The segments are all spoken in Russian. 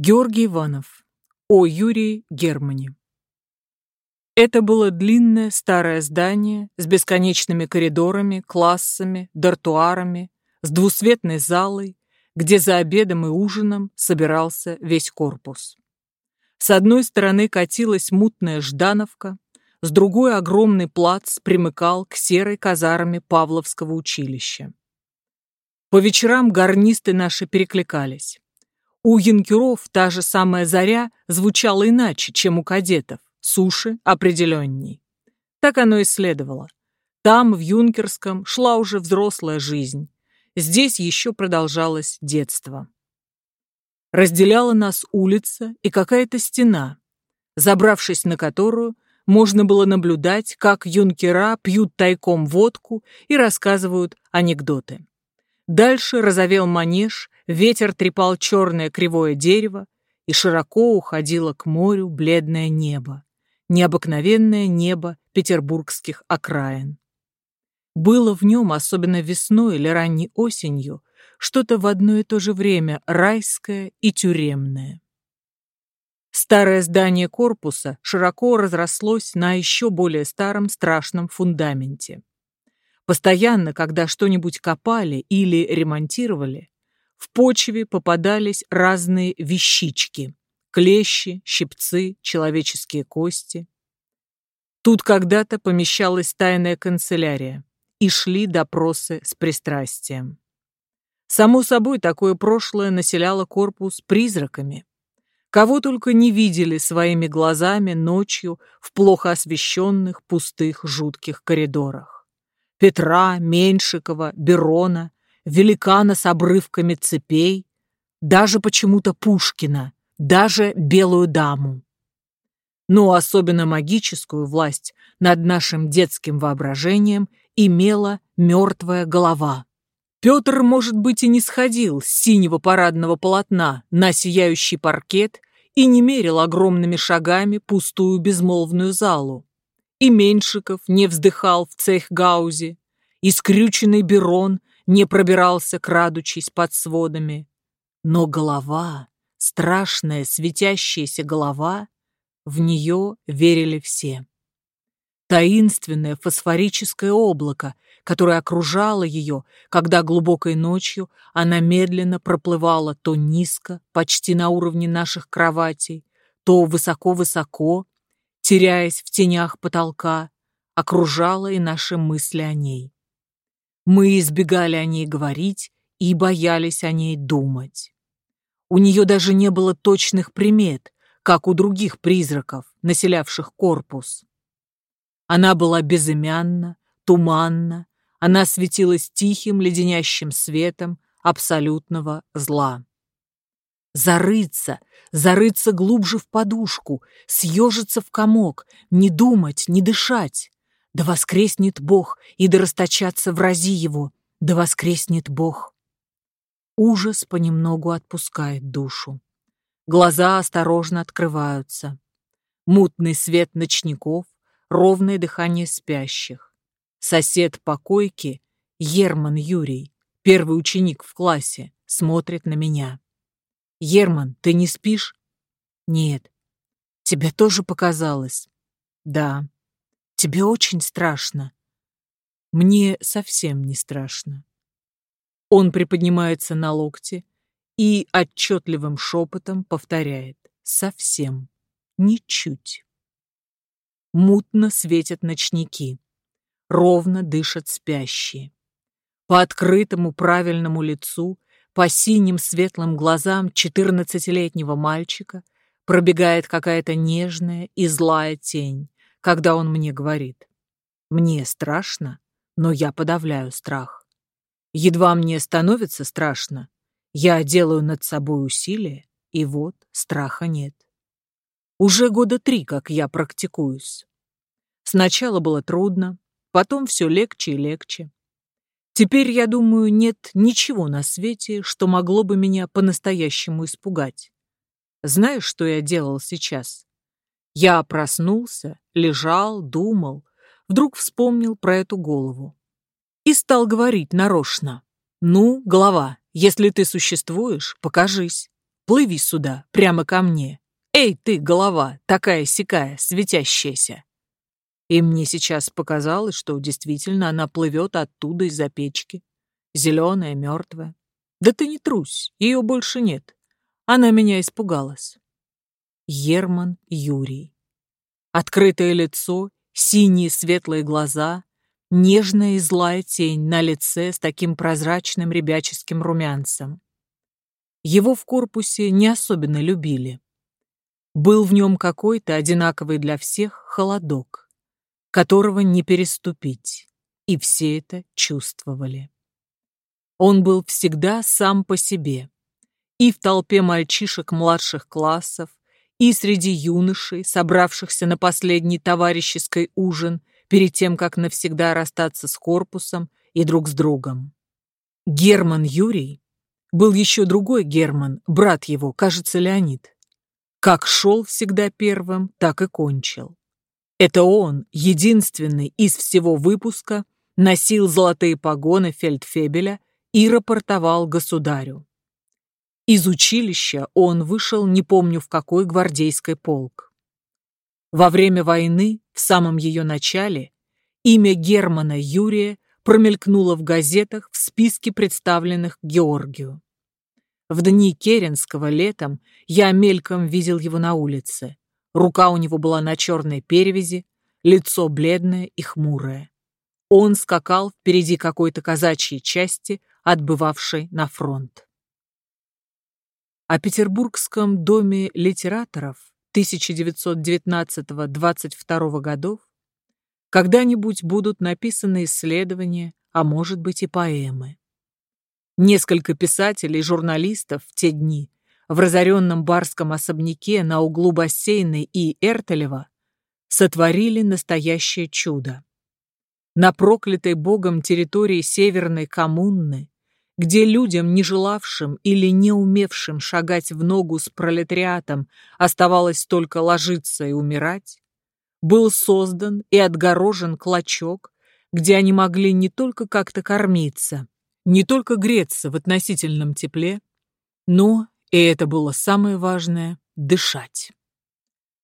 Георгий Иванов. О Юрии Германе. Это было длинное старое здание с бесконечными коридорами, классами, дартуарами, с двусветной залой, где за обедом и ужином собирался весь корпус. С одной стороны катилась мутная Ждановка, с другой огромный плац примыкал к серой казарме Павловского училища. По вечерам гарнисты наши перекликались. У юнкеров та же самая заря звучала иначе, чем у кадетов, суши определенней. Так оно и следовало. Там, в юнкерском, шла уже взрослая жизнь. Здесь еще продолжалось детство. Разделяла нас улица и какая-то стена, забравшись на которую, можно было наблюдать, как юнкера пьют тайком водку и рассказывают анекдоты. Дальше разовел манеж, ветер трепал черное кривое дерево, и широко уходило к морю бледное небо, необыкновенное небо петербургских окраин. Было в нем, особенно весной или ранней осенью, что-то в одно и то же время райское и тюремное. Старое здание корпуса широко разрослось на еще более старом страшном фундаменте. Постоянно, когда что-нибудь копали или ремонтировали, в почве попадались разные вещички – клещи, щипцы, человеческие кости. Тут когда-то помещалась тайная канцелярия, и шли допросы с пристрастием. Само собой, такое прошлое населяло корпус призраками. Кого только не видели своими глазами ночью в плохо освещенных, пустых, жутких коридорах. Петра, Меньшикова, Берона, великана с обрывками цепей, даже почему-то Пушкина, даже Белую даму. Но особенно магическую власть над нашим детским воображением имела мертвая голова. Петр, может быть, и не сходил с синего парадного полотна на сияющий паркет и не мерил огромными шагами пустую безмолвную залу и Меньшиков не вздыхал в цех Гаузе, и скрюченный Берон не пробирался, крадучись под сводами. Но голова, страшная светящаяся голова, в нее верили все. Таинственное фосфорическое облако, которое окружало ее, когда глубокой ночью она медленно проплывала то низко, почти на уровне наших кроватей, то высоко-высоко, теряясь в тенях потолка, окружала и наши мысли о ней. Мы избегали о ней говорить и боялись о ней думать. У нее даже не было точных примет, как у других призраков, населявших корпус. Она была безымянна, туманна, она светилась тихим леденящим светом абсолютного зла. Зарыться, зарыться глубже в подушку, съежиться в комок, не думать, не дышать. Да воскреснет Бог, и да расточатся врази его, да воскреснет Бог. Ужас понемногу отпускает душу. Глаза осторожно открываются. Мутный свет ночников, ровное дыхание спящих. Сосед по койке, Ерман Юрий, первый ученик в классе, смотрит на меня. «Ерман, ты не спишь?» «Нет». «Тебе тоже показалось?» «Да». «Тебе очень страшно?» «Мне совсем не страшно». Он приподнимается на локте и отчетливым шепотом повторяет «совсем, ничуть». Мутно светят ночники, ровно дышат спящие. По открытому правильному лицу по синим светлым глазам четырнадцатилетнего мальчика пробегает какая-то нежная и злая тень, когда он мне говорит. Мне страшно, но я подавляю страх. Едва мне становится страшно, я делаю над собой усилие, и вот страха нет. Уже года три, как я практикуюсь. Сначала было трудно, потом все легче и легче. Теперь, я думаю, нет ничего на свете, что могло бы меня по-настоящему испугать. Знаешь, что я делал сейчас? Я проснулся, лежал, думал, вдруг вспомнил про эту голову. И стал говорить нарочно. «Ну, голова, если ты существуешь, покажись. плыви сюда, прямо ко мне. Эй, ты, голова, такая сякая, светящаяся. И мне сейчас показалось, что действительно она плывет оттуда из-за печки. Зеленая, мертвая. Да ты не трусь, ее больше нет. Она меня испугалась. Ерман Юрий. Открытое лицо, синие светлые глаза, нежная и злая тень на лице с таким прозрачным ребяческим румянцем. Его в корпусе не особенно любили. Был в нем какой-то одинаковый для всех холодок, которого не переступить, и все это чувствовали. Он был всегда сам по себе, и в толпе мальчишек младших классов, и среди юношей, собравшихся на последний товарищеский ужин перед тем, как навсегда расстаться с корпусом и друг с другом. Герман Юрий был еще другой Герман, брат его, кажется, Леонид. Как шел всегда первым, так и кончил. Это он, единственный из всего выпуска, носил золотые погоны фельдфебеля и рапортовал государю. Из училища он вышел, не помню в какой гвардейской полк. Во время войны, в самом ее начале, имя Германа Юрия промелькнуло в газетах в списке представленных Георгию. В дни Керенского летом я мельком видел его на улице. Рука у него была на черной перевязи, лицо бледное и хмурое. Он скакал впереди какой-то казачьей части, отбывавшей на фронт. О Петербургском доме литераторов 1919-22 годов когда-нибудь будут написаны исследования, а может быть и поэмы. Несколько писателей и журналистов в те дни в разоренном барском особняке на углу бассейна и Эртелева сотворили настоящее чудо. На проклятой богом территории Северной коммуны, где людям, не желавшим или не умевшим шагать в ногу с пролетариатом, оставалось только ложиться и умирать, был создан и отгорожен клочок, где они могли не только как-то кормиться, не только греться в относительном тепле, но, и это было самое важное, дышать.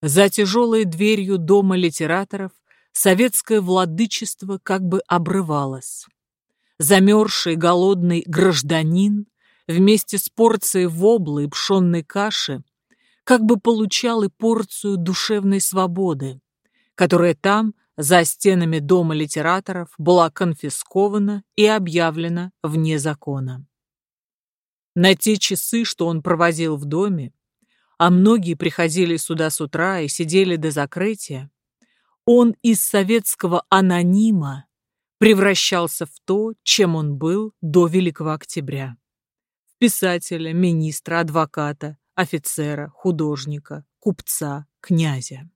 За тяжелой дверью дома литераторов советское владычество как бы обрывалось. Замерзший голодный гражданин вместе с порцией воблы и пшенной каши как бы получал и порцию душевной свободы, которая там, за стенами Дома литераторов, была конфискована и объявлена вне закона. На те часы, что он проводил в доме, а многие приходили сюда с утра и сидели до закрытия, он из советского анонима превращался в то, чем он был до Великого Октября. В писателя, министра, адвоката, офицера, художника, купца, князя.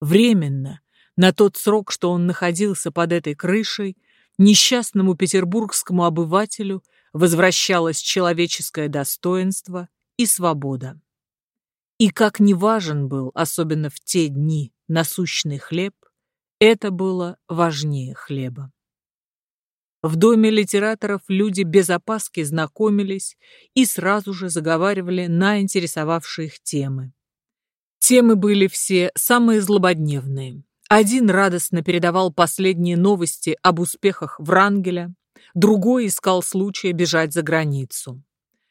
Временно, на тот срок, что он находился под этой крышей, несчастному петербургскому обывателю возвращалось человеческое достоинство и свобода. И как не важен был, особенно в те дни, насущный хлеб, это было важнее хлеба. В доме литераторов люди без опаски знакомились и сразу же заговаривали на интересовавшие их темы. Темы были все самые злободневные. Один радостно передавал последние новости об успехах Врангеля, другой искал случая бежать за границу.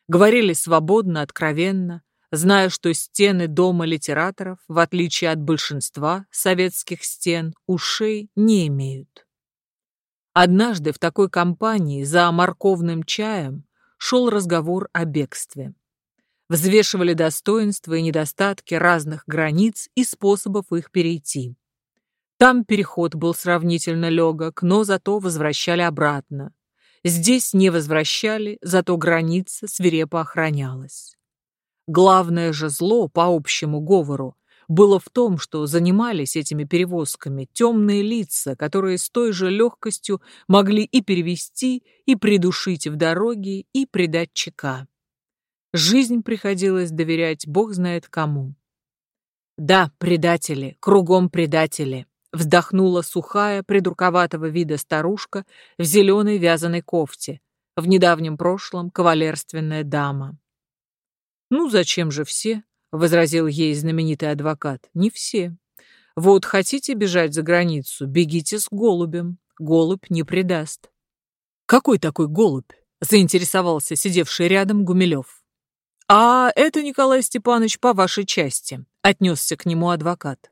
Говорили свободно, откровенно, зная, что стены дома литераторов, в отличие от большинства советских стен, ушей не имеют. Однажды в такой компании за морковным чаем шел разговор о бегстве взвешивали достоинства и недостатки разных границ и способов их перейти. Там переход был сравнительно легок, но зато возвращали обратно. Здесь не возвращали, зато граница свирепо охранялась. Главное же зло, по общему говору, было в том, что занимались этими перевозками темные лица, которые с той же легкостью могли и перевести, и придушить в дороге, и предать чека. Жизнь приходилось доверять бог знает кому. Да, предатели, кругом предатели, вздохнула сухая, придурковатого вида старушка в зеленой вязаной кофте, в недавнем прошлом кавалерственная дама. «Ну, зачем же все?» — возразил ей знаменитый адвокат. «Не все. Вот хотите бежать за границу, бегите с голубем. Голубь не предаст». «Какой такой голубь?» — заинтересовался сидевший рядом Гумилев. «А это, Николай Степанович, по вашей части», — отнесся к нему адвокат.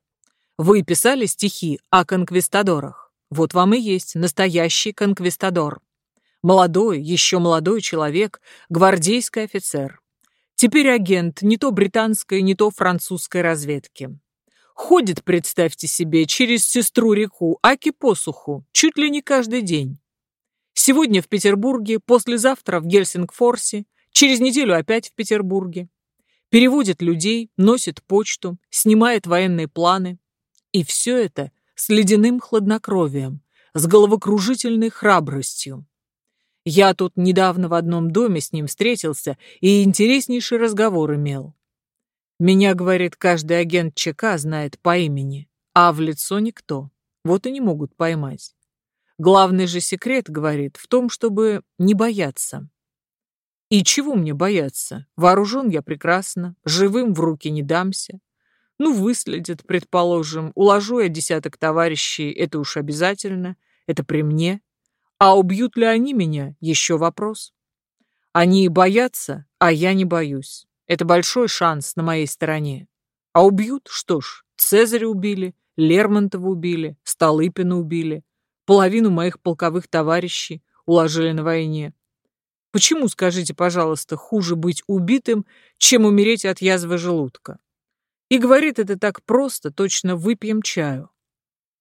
«Вы писали стихи о конквистадорах. Вот вам и есть настоящий конквистадор. Молодой, еще молодой человек, гвардейский офицер. Теперь агент не то британской, не то французской разведки. Ходит, представьте себе, через сестру-реку Аки посуху, чуть ли не каждый день. Сегодня в Петербурге, послезавтра в Гельсингфорсе, через неделю опять в Петербурге. Переводит людей, носит почту, снимает военные планы. И все это с ледяным хладнокровием, с головокружительной храбростью. Я тут недавно в одном доме с ним встретился и интереснейший разговор имел. Меня, говорит, каждый агент ЧК знает по имени, а в лицо никто. Вот и не могут поймать. Главный же секрет, говорит, в том, чтобы не бояться. И чего мне бояться? Вооружен я прекрасно, живым в руки не дамся. Ну, выследят, предположим, уложу я десяток товарищей, это уж обязательно, это при мне. А убьют ли они меня, еще вопрос. Они боятся, а я не боюсь. Это большой шанс на моей стороне. А убьют, что ж, Цезаря убили, Лермонтова убили, Столыпина убили, половину моих полковых товарищей уложили на войне. Почему, скажите, пожалуйста, хуже быть убитым, чем умереть от язвы желудка? И говорит это так просто, точно выпьем чаю.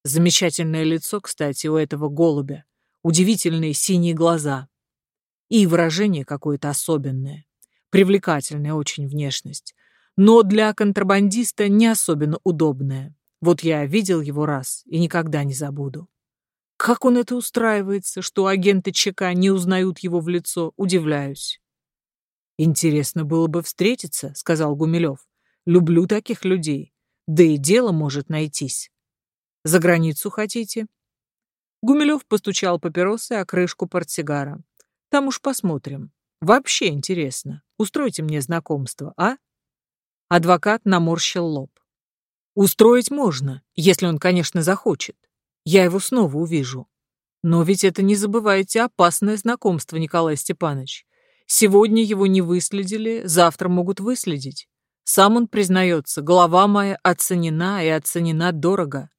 Замечательное лицо, кстати, у этого голубя удивительные синие глаза и выражение какое-то особенное, привлекательная очень внешность, но для контрабандиста не особенно удобная. Вот я видел его раз и никогда не забуду. Как он это устраивается, что агенты ЧК не узнают его в лицо, удивляюсь. «Интересно было бы встретиться», — сказал Гумилев. «Люблю таких людей. Да и дело может найтись. За границу хотите?» Гумилев постучал папиросой о крышку портсигара. «Там уж посмотрим. Вообще интересно. Устройте мне знакомство, а?» Адвокат наморщил лоб. «Устроить можно, если он, конечно, захочет. Я его снова увижу. Но ведь это, не забывайте, опасное знакомство, Николай Степанович. Сегодня его не выследили, завтра могут выследить. Сам он признается, голова моя оценена и оценена дорого.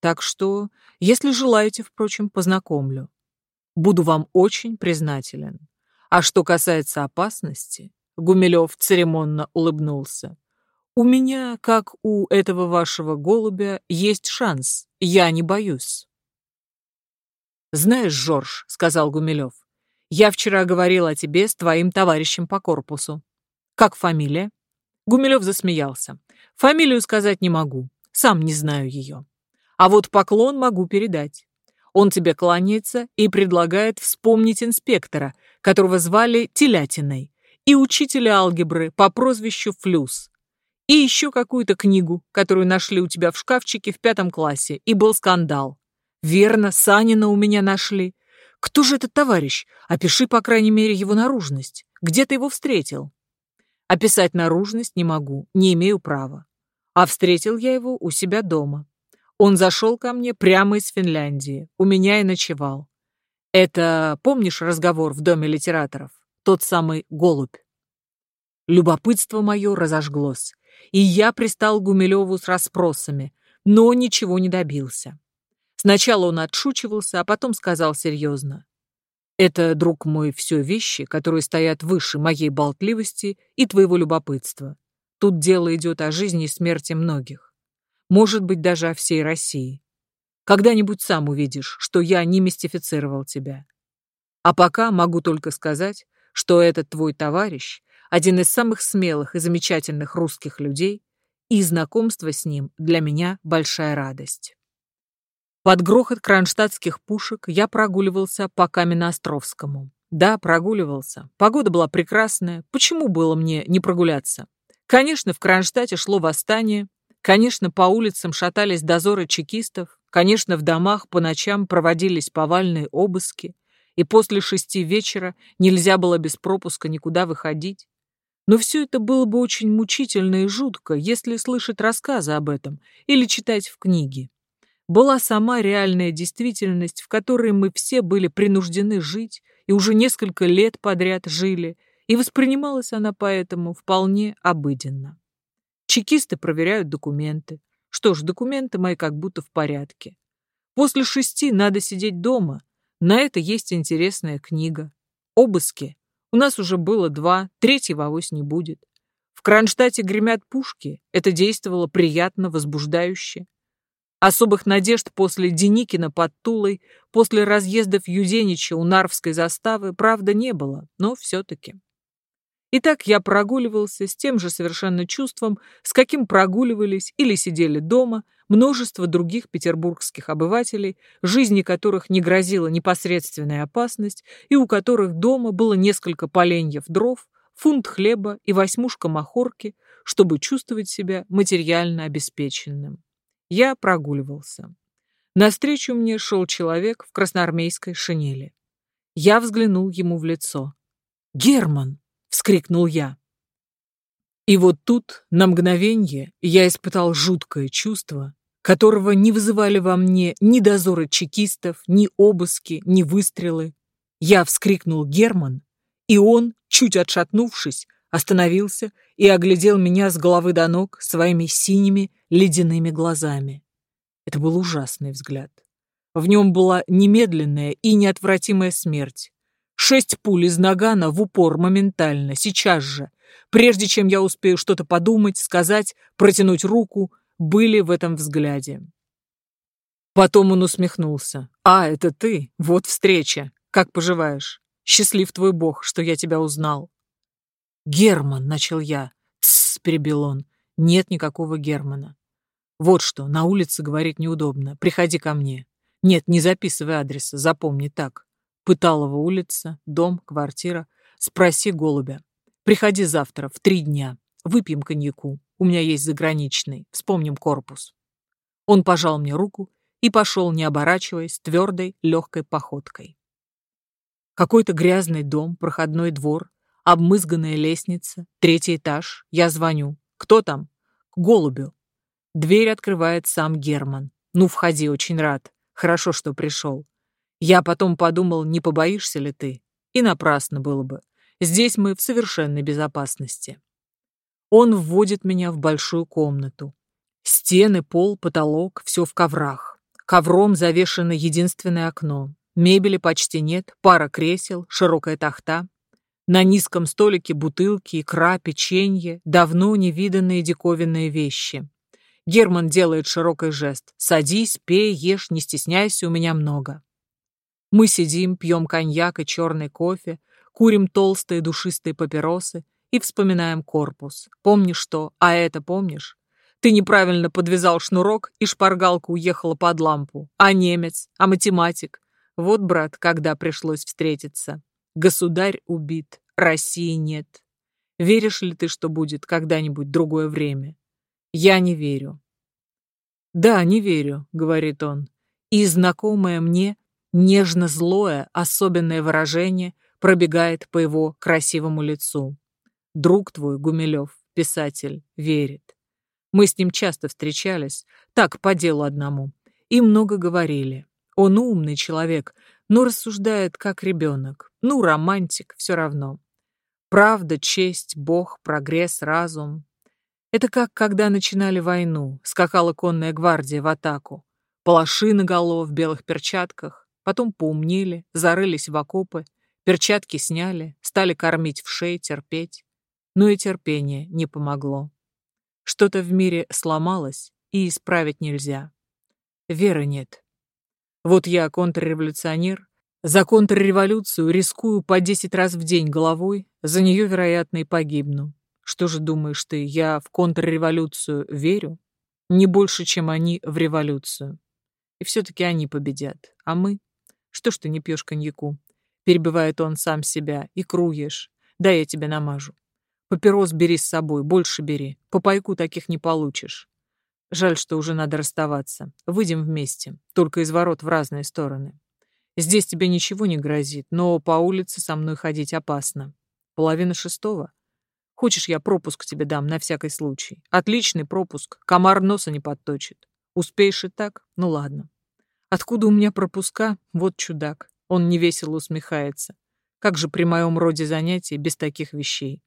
Так что, если желаете, впрочем, познакомлю. Буду вам очень признателен. А что касается опасности, Гумилев церемонно улыбнулся. У меня, как у этого вашего голубя, есть шанс. Я не боюсь. Знаешь, Жорж, сказал Гумилев, я вчера говорил о тебе с твоим товарищем по корпусу. Как фамилия? Гумилев засмеялся. Фамилию сказать не могу. Сам не знаю ее. А вот поклон могу передать. Он тебе кланяется и предлагает вспомнить инспектора, которого звали Телятиной, и учителя алгебры по прозвищу Флюс. И еще какую-то книгу, которую нашли у тебя в шкафчике в пятом классе, и был скандал. Верно, Санина у меня нашли. Кто же этот товарищ? Опиши, по крайней мере, его наружность. Где ты его встретил? Описать наружность не могу, не имею права. А встретил я его у себя дома. Он зашел ко мне прямо из Финляндии, у меня и ночевал. Это, помнишь разговор в Доме литераторов? Тот самый голубь. Любопытство мое разожглось, и я пристал Гумилеву с расспросами, но ничего не добился. Сначала он отшучивался, а потом сказал серьезно. Это, друг мой, все вещи, которые стоят выше моей болтливости и твоего любопытства. Тут дело идет о жизни и смерти многих может быть, даже о всей России. Когда-нибудь сам увидишь, что я не мистифицировал тебя. А пока могу только сказать, что этот твой товарищ – один из самых смелых и замечательных русских людей, и знакомство с ним для меня большая радость. Под грохот кронштадтских пушек я прогуливался по Каменноостровскому. Да, прогуливался. Погода была прекрасная. Почему было мне не прогуляться? Конечно, в Кронштадте шло восстание, Конечно, по улицам шатались дозоры чекистов, конечно, в домах по ночам проводились повальные обыски, и после шести вечера нельзя было без пропуска никуда выходить. Но все это было бы очень мучительно и жутко, если слышать рассказы об этом или читать в книге. Была сама реальная действительность, в которой мы все были принуждены жить и уже несколько лет подряд жили, и воспринималась она поэтому вполне обыденно. Чекисты проверяют документы. Что ж, документы мои как будто в порядке. После шести надо сидеть дома. На это есть интересная книга. Обыски у нас уже было два, третьего авось не будет. В Кронштадте гремят пушки. Это действовало приятно, возбуждающе. Особых надежд после Деникина под Тулой, после разъездов Юденича у Нарвской заставы, правда, не было, но все-таки. Итак, я прогуливался с тем же совершенно чувством, с каким прогуливались или сидели дома множество других петербургских обывателей, жизни которых не грозила непосредственная опасность и у которых дома было несколько поленьев дров, фунт хлеба и восьмушка махорки, чтобы чувствовать себя материально обеспеченным. Я прогуливался. Навстречу мне шел человек в красноармейской шинели. Я взглянул ему в лицо. «Герман!» — вскрикнул я. И вот тут, на мгновенье, я испытал жуткое чувство, которого не вызывали во мне ни дозоры чекистов, ни обыски, ни выстрелы. Я вскрикнул «Герман!» и он, чуть отшатнувшись, остановился и оглядел меня с головы до ног своими синими ледяными глазами. Это был ужасный взгляд. В нем была немедленная и неотвратимая смерть. Шесть пуль из нагана в упор моментально, сейчас же, прежде чем я успею что-то подумать, сказать, протянуть руку, были в этом взгляде. Потом он усмехнулся. «А, это ты? Вот встреча. Как поживаешь? Счастлив твой бог, что я тебя узнал». «Герман», — начал я. «Тссс», — перебил он. «Нет никакого Германа». «Вот что, на улице говорить неудобно. Приходи ко мне». «Нет, не записывай адреса, запомни так. Пыталова улица, дом, квартира. Спроси голубя. Приходи завтра в три дня. Выпьем коньяку. У меня есть заграничный. Вспомним корпус». Он пожал мне руку и пошел, не оборачиваясь, твердой, легкой походкой. Какой-то грязный дом, проходной двор, обмызганная лестница, третий этаж. Я звоню. Кто там? К голубю. Дверь открывает сам Герман. Ну, входи, очень рад. Хорошо, что пришел. Я потом подумал, не побоишься ли ты? И напрасно было бы. Здесь мы в совершенной безопасности. Он вводит меня в большую комнату. Стены, пол, потолок, все в коврах. Ковром завешено единственное окно. Мебели почти нет, пара кресел, широкая тахта. На низком столике бутылки, икра, печенье, давно невиданные диковинные вещи. Герман делает широкий жест. «Садись, пей, ешь, не стесняйся, у меня много». Мы сидим, пьем коньяк и черный кофе, курим толстые душистые папиросы и вспоминаем корпус. Помнишь что? А это помнишь? Ты неправильно подвязал шнурок, и шпаргалка уехала под лампу. А немец? А математик? Вот, брат, когда пришлось встретиться. Государь убит, России нет. Веришь ли ты, что будет когда-нибудь другое время? Я не верю. Да, не верю, говорит он. И знакомое мне нежно-злое особенное выражение пробегает по его красивому лицу. Друг твой, Гумилев, писатель, верит. Мы с ним часто встречались, так, по делу одному, и много говорили. Он умный человек, но рассуждает как ребенок. Ну, романтик, все равно. Правда, честь, Бог, прогресс, разум. Это как когда начинали войну, скакала конная гвардия в атаку. Палаши наголо в белых перчатках, потом поумнели, зарылись в окопы, перчатки сняли, стали кормить в шее, терпеть но и терпение не помогло. Что-то в мире сломалось, и исправить нельзя. Веры нет. Вот я контрреволюционер, за контрреволюцию рискую по десять раз в день головой, за нее, вероятно, и погибну. Что же думаешь ты, я в контрреволюцию верю? Не больше, чем они в революцию. И все-таки они победят. А мы? Что ж ты не пьешь коньяку? Перебивает он сам себя. И круешь. Да я тебе намажу. Папирос бери с собой, больше бери. По пайку таких не получишь. Жаль, что уже надо расставаться. Выйдем вместе, только из ворот в разные стороны. Здесь тебе ничего не грозит, но по улице со мной ходить опасно. Половина шестого. Хочешь, я пропуск тебе дам на всякий случай? Отличный пропуск, комар носа не подточит. Успеешь и так? Ну ладно. Откуда у меня пропуска? Вот чудак. Он невесело усмехается. Как же при моем роде занятий без таких вещей?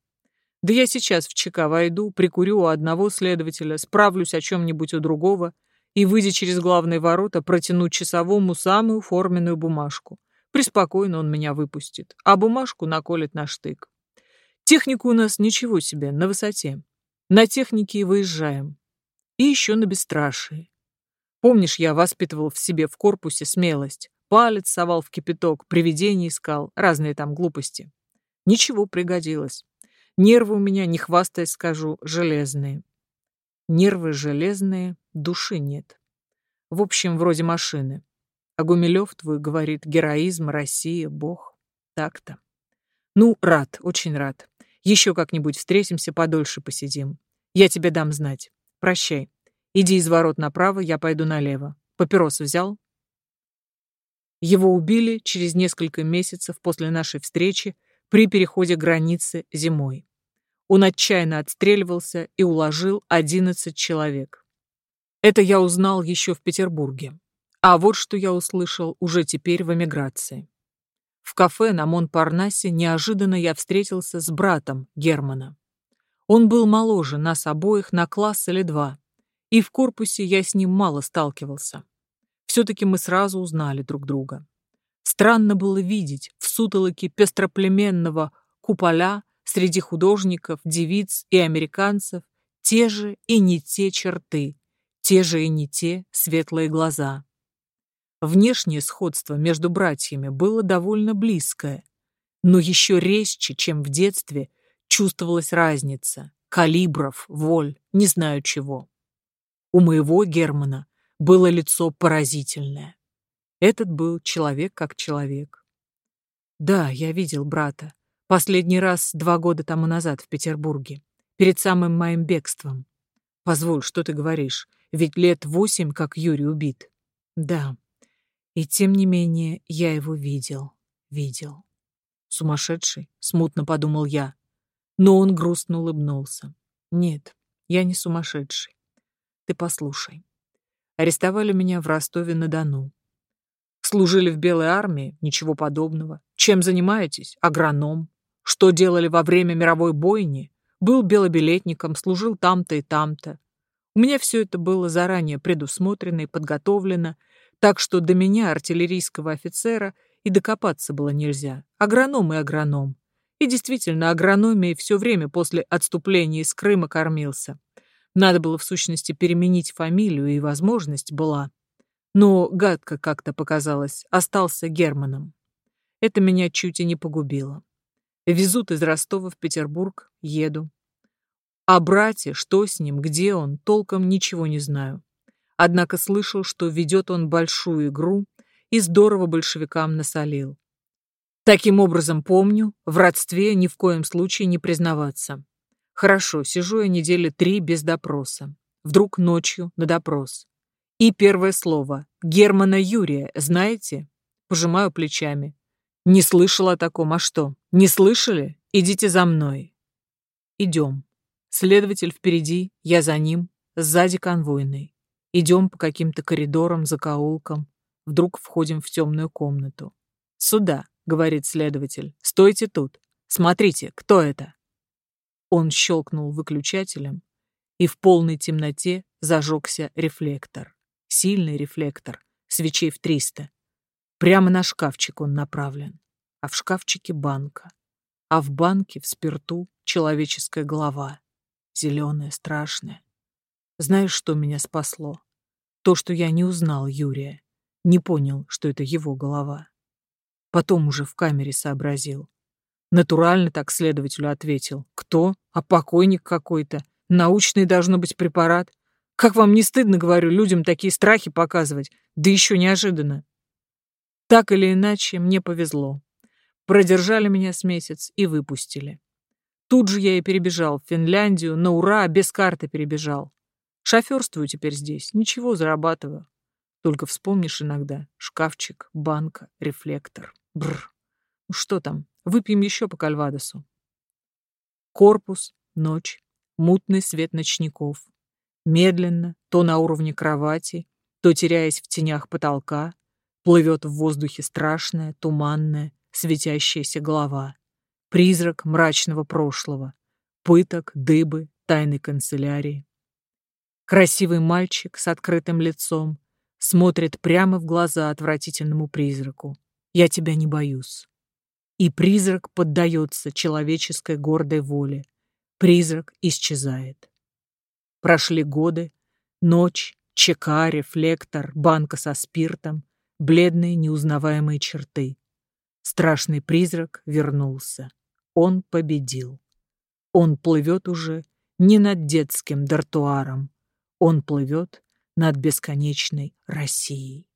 Да я сейчас в ЧК войду, прикурю у одного следователя, справлюсь о чем-нибудь у другого и, выйдя через главные ворота, протяну часовому самую форменную бумажку. Приспокойно он меня выпустит, а бумажку наколет на штык. Технику у нас ничего себе, на высоте. На технике и выезжаем. И еще на бесстрашие. Помнишь, я воспитывал в себе в корпусе смелость, палец совал в кипяток, привидений искал, разные там глупости. Ничего пригодилось. Нервы у меня, не хвастаясь скажу, железные. Нервы железные, души нет. В общем, вроде машины. А Гумилев твой говорит, героизм, Россия, Бог. Так-то. Ну, рад, очень рад. Еще как-нибудь встретимся, подольше посидим. Я тебе дам знать. Прощай. Иди из ворот направо, я пойду налево. Папирос взял? Его убили через несколько месяцев после нашей встречи при переходе границы зимой. Он отчаянно отстреливался и уложил 11 человек. Это я узнал еще в Петербурге. А вот что я услышал уже теперь в эмиграции. В кафе на Монпарнасе неожиданно я встретился с братом Германа. Он был моложе нас обоих на класс или два, и в корпусе я с ним мало сталкивался. Все-таки мы сразу узнали друг друга. Странно было видеть в сутолоке пестроплеменного куполя среди художников, девиц и американцев те же и не те черты, те же и не те светлые глаза. Внешнее сходство между братьями было довольно близкое, но еще резче, чем в детстве, чувствовалась разница – калибров, воль, не знаю чего. У моего Германа было лицо поразительное. Этот был человек как человек. Да, я видел брата. Последний раз два года тому назад в Петербурге, перед самым моим бегством. Позволь, что ты говоришь? Ведь лет восемь, как Юрий убит. Да. И тем не менее я его видел, видел. Сумасшедший, смутно подумал я. Но он грустно улыбнулся. Нет, я не сумасшедший. Ты послушай. Арестовали меня в Ростове-на-Дону. Служили в Белой армии? Ничего подобного. Чем занимаетесь? Агроном. Что делали во время мировой бойни? Был белобилетником, служил там-то и там-то. У меня все это было заранее предусмотрено и подготовлено, так что до меня, артиллерийского офицера, и докопаться было нельзя. Агроном и агроном. И действительно, агрономией все время после отступления из Крыма кормился. Надо было, в сущности, переменить фамилию, и возможность была. Но гадко как-то показалось, остался Германом. Это меня чуть и не погубило. Везут из Ростова в Петербург, еду. О брате, что с ним, где он, толком ничего не знаю. Однако слышал, что ведет он большую игру и здорово большевикам насолил. Таким образом, помню, в родстве ни в коем случае не признаваться. Хорошо, сижу я недели три без допроса. Вдруг ночью на допрос. И первое слово. Германа Юрия, знаете? Пожимаю плечами. Не слышала о таком, а что? Не слышали? Идите за мной. Идем. Следователь впереди, я за ним, сзади конвойный. Идем по каким-то коридорам, закоулкам. Вдруг входим в темную комнату. «Сюда», — говорит следователь, — «стойте тут. Смотрите, кто это?» Он щелкнул выключателем, и в полной темноте зажегся рефлектор. Сильный рефлектор, свечей в триста. Прямо на шкафчик он направлен. А в шкафчике банка. А в банке в спирту человеческая голова. Зеленая, страшная. Знаешь, что меня спасло? То, что я не узнал Юрия. Не понял, что это его голова. Потом уже в камере сообразил. Натурально так следователю ответил. Кто? А покойник какой-то. Научный должно быть препарат. Как вам не стыдно, говорю, людям такие страхи показывать? Да еще неожиданно. Так или иначе, мне повезло. Продержали меня с месяц и выпустили. Тут же я и перебежал в Финляндию, на ура, без карты перебежал. Шоферствую теперь здесь, ничего, зарабатываю. Только вспомнишь иногда шкафчик, банка, рефлектор. Бррр. Ну что там, Выпьем еще по кальвадосу. Корпус, ночь, мутный свет ночников. Медленно, то на уровне кровати, то теряясь в тенях потолка, плывет в воздухе страшная, туманная, светящаяся голова. Призрак мрачного прошлого, пыток, дыбы, тайной канцелярии. Красивый мальчик с открытым лицом смотрит прямо в глаза отвратительному призраку. «Я тебя не боюсь». И призрак поддается человеческой гордой воле. Призрак исчезает. Прошли годы, ночь, ЧК, рефлектор, банка со спиртом, бледные неузнаваемые черты. Страшный призрак вернулся. Он победил. Он плывет уже не над детским дартуаром. Он плывет над бесконечной Россией.